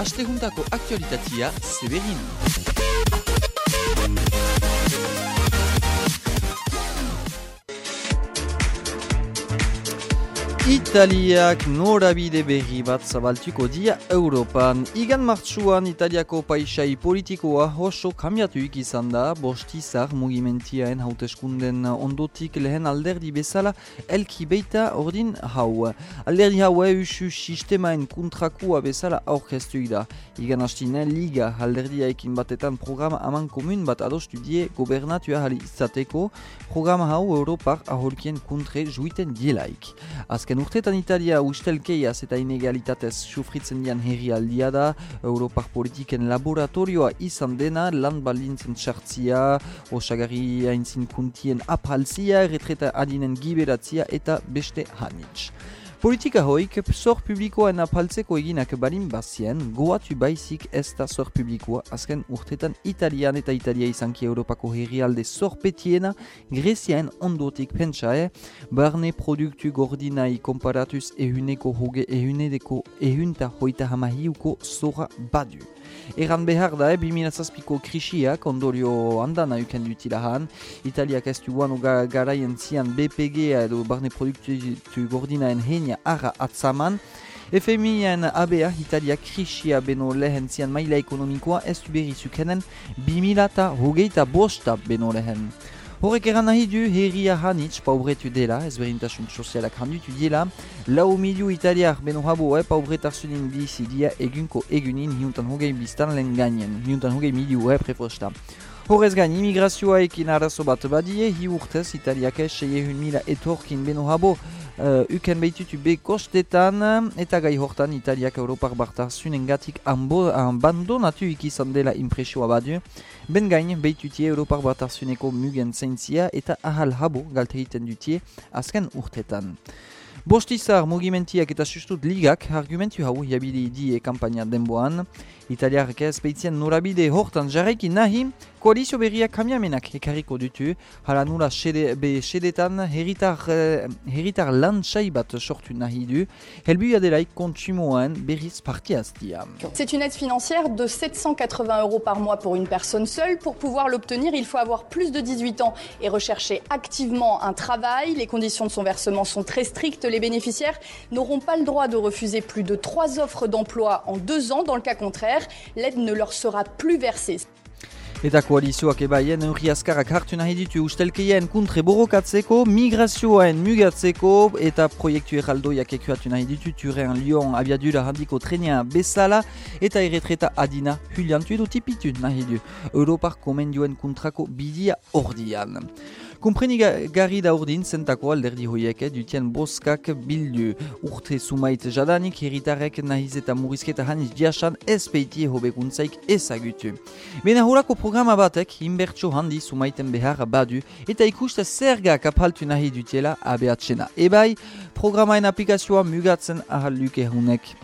Asteguntako aktualitatea Severin. Italiak norabide berri bat zabaltuko dia Europan. Igan martxuan Italiako paisai politikoa oso kambiatuik izan da, bostizar mugimentiaen hauteskunden ondotik lehen alderdi bezala elki beita ordin hau. Alderdi hau eusu sistemaen kontrakua bezala aurkeztuik da. Igan hastinen liga alderdiaekin batetan programa aman komun bat adostu die gobernatua hali izateko programa hau Europar aholkien kontre juiten dielaik. Azken urtetan Italia ustelkeiaz eta inegalitatez sufritzen dian herri aldia da, Europar politiken laboratorioa izan dena, lan balintzen txartzia, osagarri haintzin kuntien apalzia, retreta adinen giberatzia eta beste hanitz. Politika hoik, zor publikoa apaltzeko eginak balin bazien, goatu baizik ez da zor publikoa azken urtetan Italian eta Italia izanki Europako herrialde zorpetiena Greziaen ondotik pentsae, barne produktu gordinai komparatuz ehuneko hoge ehunedeko ehunta hoita hamahiuko zora badu. Eran behar da, eh, 2006ko krisiak ondorio handan ayuken dutilahan. Italiak ez du guano garaien zian BPG edo barne produktu gordinaen henia ara atzaman. FMIen ABA Italia krisia beno lehen zian maila ekonomikoa ez berri zukenen 2008 bosta beno lehen. Horrek eran nahi du herria hanitz paubretu dela, ezberintasun sozialak handitu dela, lau miliu italiar beno habo e paubretarsunin bizi dia egunko egunin hiuntan hogei biztan lehen gainen, hiuntan hogei miliu e prefosta. Horrez gain, imigrazioa ekin arazo bat badie, hi urtez italiak ez seiehun mila etorkin beno habo uh, uken behitutu be kostetan eta gai hortan italiak Europar bartasunen gatik abandonatu ikizan dela impresioa badu. Ben gain, behitutie Europar batasuneko mugen zeintzia eta ahal habo galtegiten dutie azken urtetan. Bostizar mugimentiak eta sustut ligak argumentu hau jabili die kampaina denboan. Italiarek ez behitzen norabide hortan jarraiki nahi, sortu nahi du. C'est une aide financière de 780 euros par mois pour une personne seule. Pour pouvoir l'obtenir, il faut avoir plus de 18 ans et rechercher activement un travail. Les conditions de son versement sont très strictes. Les bénéficiaires n'auront pas le droit de refuser plus de trois offres d'emploi en deux ans. Dans le cas contraire, l'aide ne leur sera plus versée. Eta koalizioak ebaien eurri azkarrak hartu nahi ditu ustelkeien kuntre borrokatzeko, migrazioaen mugatzeko eta proiektu erraldoiak ekuatu nahi ditu turean Lyon abiadura handiko trenia bezala eta erretreta adina huliantu edo tipitu nahi du Europar komendioen kuntrako bidia ordian. Kompreni gari da urdin zentako alderdi hoiek dutien boskak bildu. Urte sumait jadanik herritarek nahiz eta murizketa haniz diasan ez peitie hobekuntzaik ezagutu. Bena horako programa batek inbertso handi sumaiten behar badu eta ikuste zergak apaltu nahi dutiela abeatzena. Ebai, programaen aplikazioa mugatzen ahal luke hunek.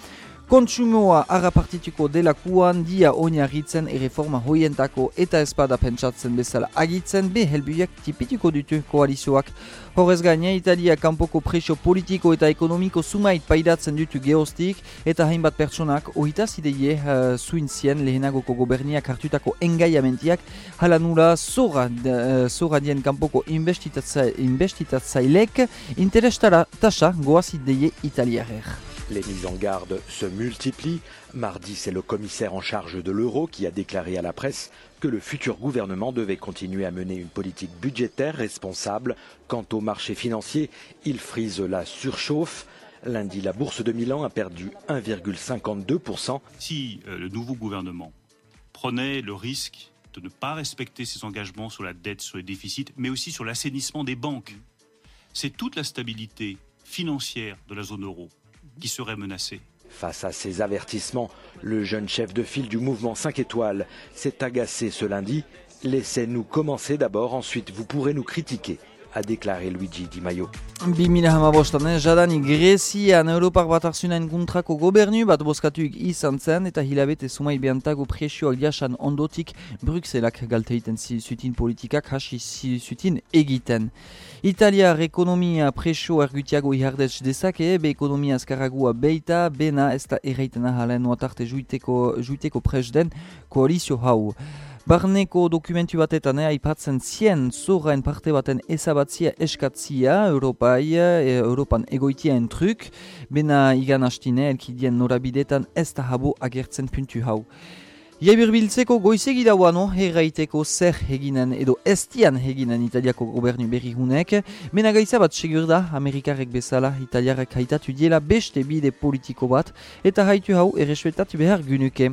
Kontsumoa harrapartituko delakuan dia oinarritzen erreforma hoientako eta espada pentsatzen bezala agitzen be helbuiak tipituko dutu koalizioak. Horrez gaine, Italia kanpoko presio politiko eta ekonomiko sumait paidatzen dutu geostik eta hainbat pertsonak ohita zideie uh, zuintzien lehenagoko goberniak hartutako engaiamentiak hala nula zora, uh, dien kanpoko investitatzailek interestara tasa goazideie italiarer. Les mises en garde se multiplient. Mardi, c'est le commissaire en charge de l'euro qui a déclaré à la presse que le futur gouvernement devait continuer à mener une politique budgétaire responsable. Quant au marché financier, il frise la surchauffe. Lundi, la bourse de Milan a perdu 1,52%. Si euh, le nouveau gouvernement prenait le risque de ne pas respecter ses engagements sur la dette, sur les déficits, mais aussi sur l'assainissement des banques, c'est toute la stabilité financière de la zone euro qui. Face à ces avertissements, le jeune chef de file du mouvement 5 étoiles s'est agacé ce lundi. Laissez-nous commencer d'abord, ensuite vous pourrez nous critiquer, a déclaré Luigi Di Maio. 2008an, eh, jadanik Grezian Europar bat arzunain kontrako gobernu bat boskatuik izan zen eta hilabete sumai behantago presioak diasan ondotik Bruxelak galteiten zutin politikak hasi zutin egiten. Italiar ekonomia presio ergutiago ihardez dezake, be ekonomia azkaragua beita, bena ez da erreiten ahalen nuatarte juiteko, juiteko presden koalizio hau. Barneko dokumentu batetan eh, aipatzen zien zorraen parte baten ezabatzia eskatzia Europai, e, Europan egoitien truk, bena igan hastine elkidien norabidetan ez da habo agertzen puntu hau. Iabir biltzeko goizegi dauano herraiteko zer heginen edo estian heginen italiako gobernu berri hunek, mena gaitza bat segur da Amerikarek bezala italiarek haitatu diela beste bide politiko bat eta haitu hau erresuetatu behar gynuke.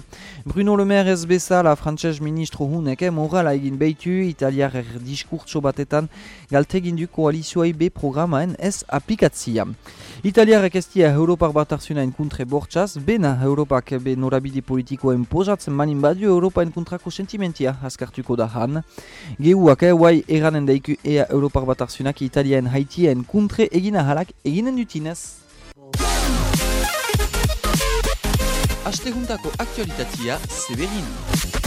Bruno Lemer ez bezala frantses ministro hunek morala egin behitu italiar diskurtso batetan galtegin du koalizioai be programaen ez aplikatzia. Italiarek ez dia Europar bat arzunain kuntre bortxaz, bena Europak be norabide politikoen pozatzen mani badu Europaen kontrako sentimentia askartuko da han. Geuak, eh, guai eranen daiku ea Europar bat arzunak Italiaen haitien kontre egina halak eginen dutinez. Aste juntako aktualitatea, Severin.